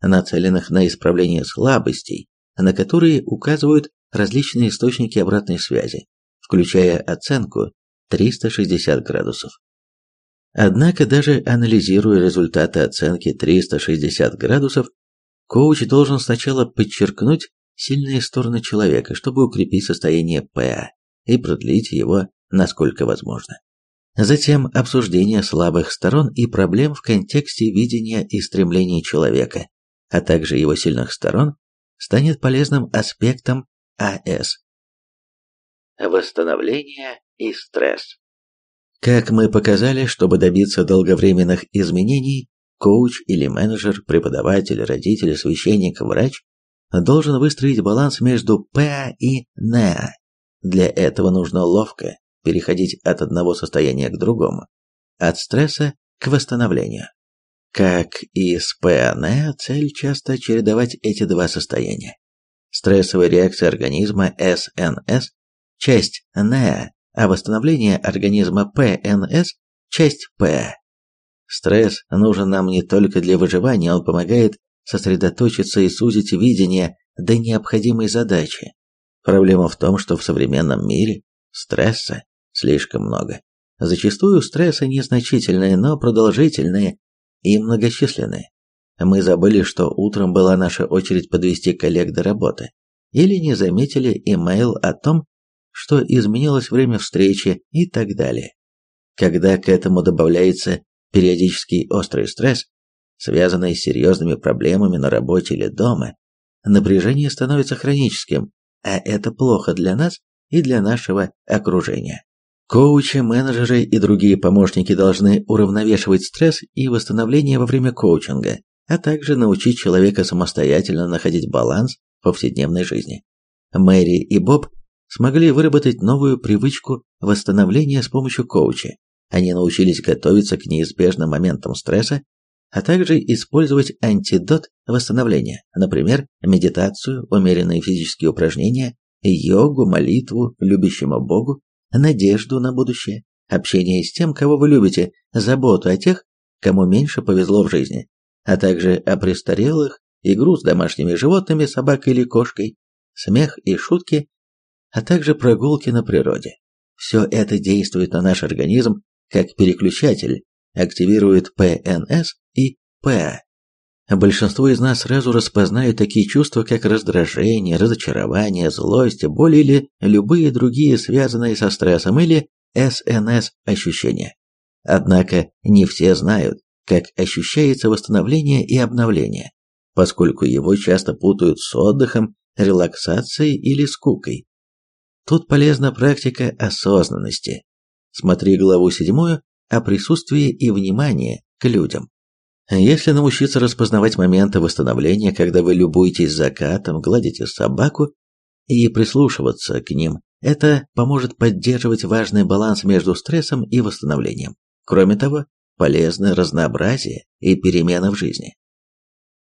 нацеленных на исправление слабостей, на которые указывают различные источники обратной связи, включая оценку 360 градусов. Однако даже анализируя результаты оценки 360 градусов, коуч должен сначала подчеркнуть сильные стороны человека, чтобы укрепить состояние ПА и продлить его насколько возможно. Затем обсуждение слабых сторон и проблем в контексте видения и стремлений человека, а также его сильных сторон, станет полезным аспектом АС. Восстановление и стресс. Как мы показали, чтобы добиться долговременных изменений, коуч или менеджер, преподаватель, родитель, священник, врач должен выстроить баланс между ПА и НА. Для этого нужно ловко переходить от одного состояния к другому, от стресса к восстановлению. Как и с ПАН, цель часто чередовать эти два состояния. Стрессовая реакция организма СНС – часть НЭА, а восстановление организма ПНС – часть П. Стресс нужен нам не только для выживания, он помогает сосредоточиться и сузить видение до необходимой задачи. Проблема в том, что в современном мире стресса слишком много. Зачастую стрессы незначительные, но продолжительные и многочисленные. Мы забыли, что утром была наша очередь подвести коллег до работы, или не заметили имейл о том, что изменилось время встречи и так далее. Когда к этому добавляется периодический острый стресс, связанный с серьезными проблемами на работе или дома, напряжение становится хроническим, а это плохо для нас и для нашего окружения. Коучи, менеджеры и другие помощники должны уравновешивать стресс и восстановление во время коучинга, а также научить человека самостоятельно находить баланс в повседневной жизни. Мэри и Боб смогли выработать новую привычку восстановления с помощью коуча. Они научились готовиться к неизбежным моментам стресса, а также использовать антидот восстановления, например, медитацию, умеренные физические упражнения, йогу, молитву любящему Богу, надежду на будущее, общение с тем, кого вы любите, заботу о тех, кому меньше повезло в жизни, а также о престарелых, игру с домашними животными, собакой или кошкой, смех и шутки, а также прогулки на природе. Все это действует на наш организм как переключатель, активирует ПНС и ПА. Большинство из нас сразу распознают такие чувства, как раздражение, разочарование, злость, боль или любые другие связанные со стрессом или СНС ощущения. Однако не все знают, как ощущается восстановление и обновление, поскольку его часто путают с отдыхом, релаксацией или скукой. Тут полезна практика осознанности. Смотри главу седьмую о присутствии и внимании к людям. Если научиться распознавать моменты восстановления, когда вы любуетесь закатом, гладите собаку и прислушиваться к ним, это поможет поддерживать важный баланс между стрессом и восстановлением. Кроме того, полезно разнообразие и перемены в жизни.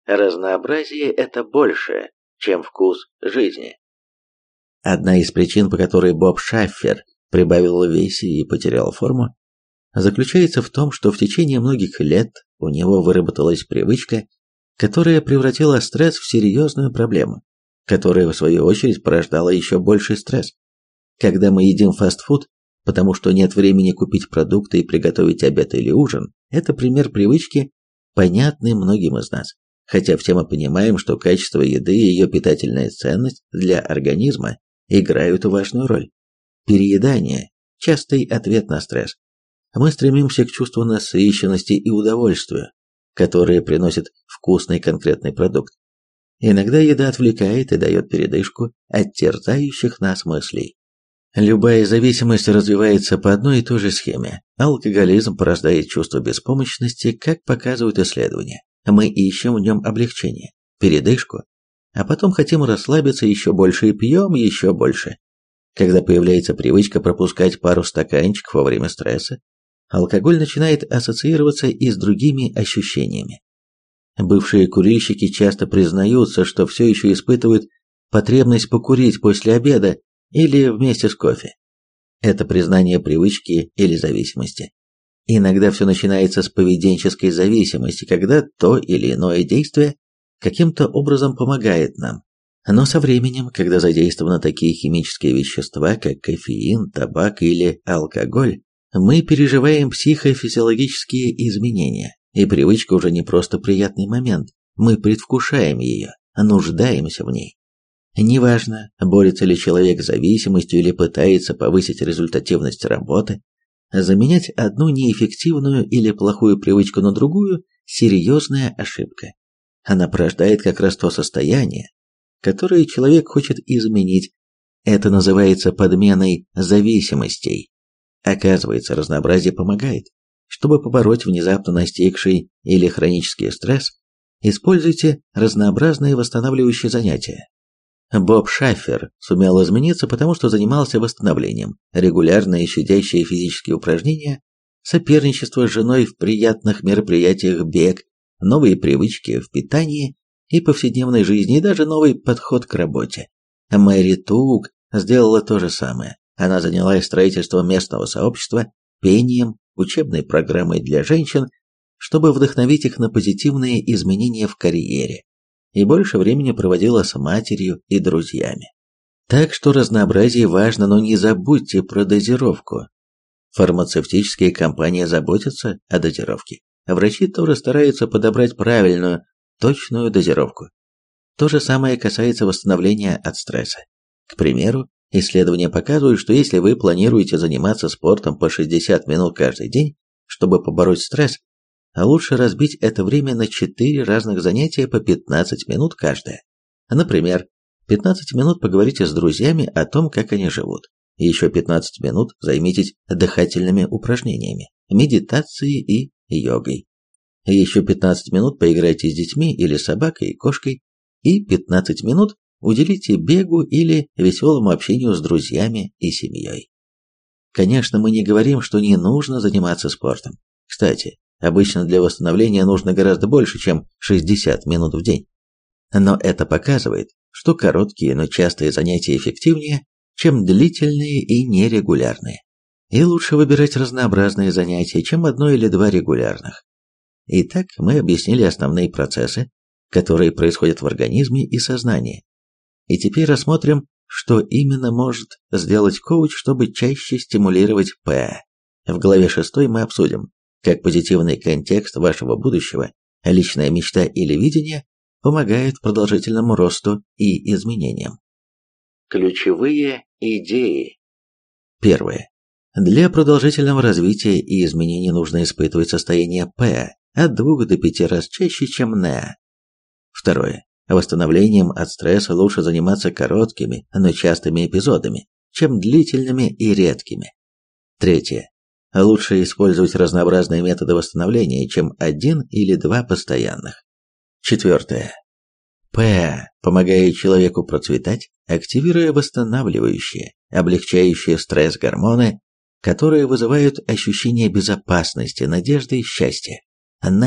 Разнообразие – это больше, чем вкус жизни. Одна из причин, по которой Боб Шаффер прибавил в весе и потерял форму, заключается в том, что в течение многих лет у него выработалась привычка, которая превратила стресс в серьезную проблему, которая, в свою очередь, порождала еще больший стресс. Когда мы едим фастфуд, потому что нет времени купить продукты и приготовить обед или ужин, это пример привычки, понятный многим из нас. Хотя все мы понимаем, что качество еды и ее питательная ценность для организма играют важную роль. Переедание – частый ответ на стресс мы стремимся к чувству насыщенности и удовольствию, которые приносит вкусный конкретный продукт. Иногда еда отвлекает и дает передышку от терзающих нас мыслей. Любая зависимость развивается по одной и той же схеме. Алкоголизм порождает чувство беспомощности, как показывают исследования. Мы ищем в нем облегчение, передышку, а потом хотим расслабиться еще больше и пьем еще больше. Когда появляется привычка пропускать пару стаканчиков во время стресса, алкоголь начинает ассоциироваться и с другими ощущениями. Бывшие курильщики часто признаются, что все еще испытывают потребность покурить после обеда или вместе с кофе. Это признание привычки или зависимости. Иногда все начинается с поведенческой зависимости, когда то или иное действие каким-то образом помогает нам. Но со временем, когда задействованы такие химические вещества, как кофеин, табак или алкоголь, мы переживаем психофизиологические изменения, и привычка уже не просто приятный момент, мы предвкушаем ее, нуждаемся в ней. Неважно, борется ли человек с зависимостью или пытается повысить результативность работы, заменять одну неэффективную или плохую привычку на другую – серьезная ошибка. Она порождает как раз то состояние, которое человек хочет изменить. Это называется подменой зависимостей. Оказывается, разнообразие помогает. Чтобы побороть внезапно настигший или хронический стресс, используйте разнообразные восстанавливающие занятия. Боб Шаффер сумел измениться, потому что занимался восстановлением, регулярные щадящие физические упражнения, соперничество с женой в приятных мероприятиях, бег, новые привычки в питании и повседневной жизни, и даже новый подход к работе. Мэри Тук сделала то же самое. Она занялась строительством местного сообщества, пением, учебной программой для женщин, чтобы вдохновить их на позитивные изменения в карьере и больше времени проводила с матерью и друзьями. Так что разнообразие важно, но не забудьте про дозировку. Фармацевтические компании заботятся о дозировке. А врачи тоже стараются подобрать правильную, точную дозировку. То же самое касается восстановления от стресса. К примеру, исследования показывают, что если вы планируете заниматься спортом по 60 минут каждый день, чтобы побороть стресс, а лучше разбить это время на 4 разных занятия по 15 минут каждое. Например, 15 минут поговорите с друзьями о том, как они живут. Еще 15 минут займитесь дыхательными упражнениями, медитацией и йогой. Еще 15 минут поиграйте с детьми или собакой кошкой. И 15 минут уделите бегу или веселому общению с друзьями и семьей. Конечно, мы не говорим, что не нужно заниматься спортом. Кстати, Обычно для восстановления нужно гораздо больше, чем 60 минут в день. Но это показывает, что короткие, но частые занятия эффективнее, чем длительные и нерегулярные. И лучше выбирать разнообразные занятия, чем одно или два регулярных. Итак, мы объяснили основные процессы, которые происходят в организме и сознании. И теперь рассмотрим, что именно может сделать коуч, чтобы чаще стимулировать П. В главе 6 мы обсудим, как позитивный контекст вашего будущего, личная мечта или видение помогают продолжительному росту и изменениям. Ключевые идеи. Первое. Для продолжительного развития и изменений нужно испытывать состояние П от 2 до 5 раз чаще, чем НЭ. Второе. Восстановлением от стресса лучше заниматься короткими, но частыми эпизодами, чем длительными и редкими. Третье. Лучше использовать разнообразные методы восстановления, чем один или два постоянных. Четвертое. П помогает человеку процветать, активируя восстанавливающие, облегчающие стресс гормоны, которые вызывают ощущение безопасности, надежды и счастья. Н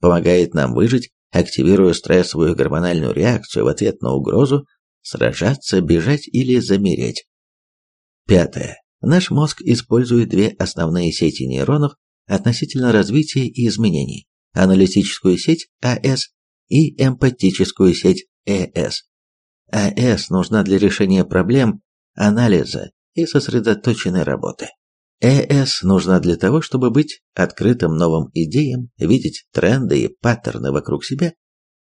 помогает нам выжить, активируя стрессовую гормональную реакцию в ответ на угрозу, сражаться, бежать или замереть. Пятое. Наш мозг использует две основные сети нейронов относительно развития и изменений – аналитическую сеть АС и эмпатическую сеть ЭС. АС нужна для решения проблем, анализа и сосредоточенной работы. ЭС нужна для того, чтобы быть открытым новым идеям, видеть тренды и паттерны вокруг себя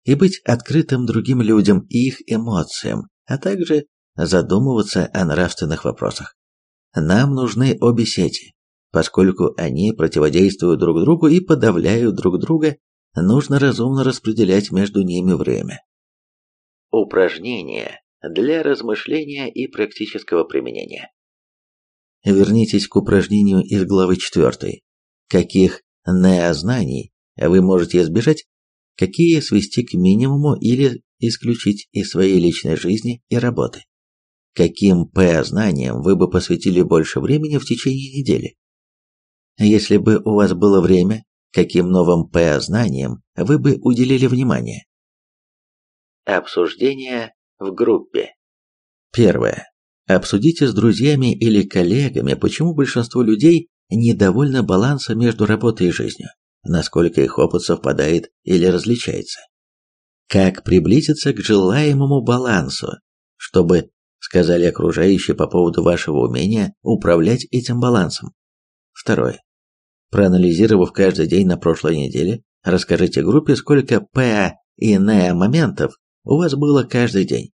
и быть открытым другим людям и их эмоциям, а также задумываться о нравственных вопросах. Нам нужны обе сети. Поскольку они противодействуют друг другу и подавляют друг друга, нужно разумно распределять между ними время. Упражнения для размышления и практического применения. Вернитесь к упражнению из главы 4. Каких неознаний вы можете избежать, какие свести к минимуму или исключить из своей личной жизни и работы каким П знаниям вы бы посвятили больше времени в течение недели? Если бы у вас было время, каким новым ПА-знаниям вы бы уделили внимание? Обсуждение в группе. Первое. Обсудите с друзьями или коллегами, почему большинство людей недовольно баланса между работой и жизнью, насколько их опыт совпадает или различается. Как приблизиться к желаемому балансу, чтобы сказали окружающие по поводу вашего умения управлять этим балансом. Второе. Проанализировав каждый день на прошлой неделе, расскажите группе, сколько ПА и НЭ моментов у вас было каждый день.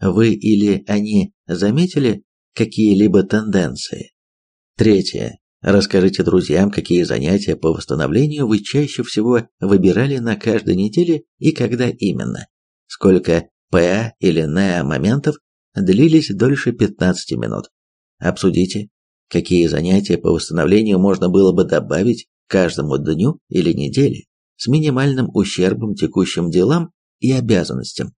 Вы или они заметили какие-либо тенденции? Третье. Расскажите друзьям, какие занятия по восстановлению вы чаще всего выбирали на каждой неделе и когда именно. Сколько ПА или НЭ моментов длились дольше 15 минут. Обсудите, какие занятия по восстановлению можно было бы добавить каждому дню или неделе с минимальным ущербом текущим делам и обязанностям.